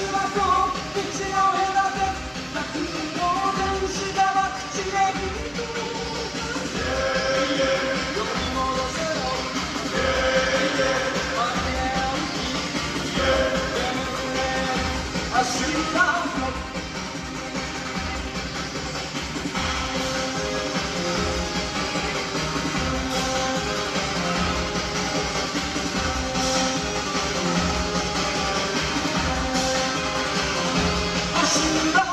you are gone. Yes.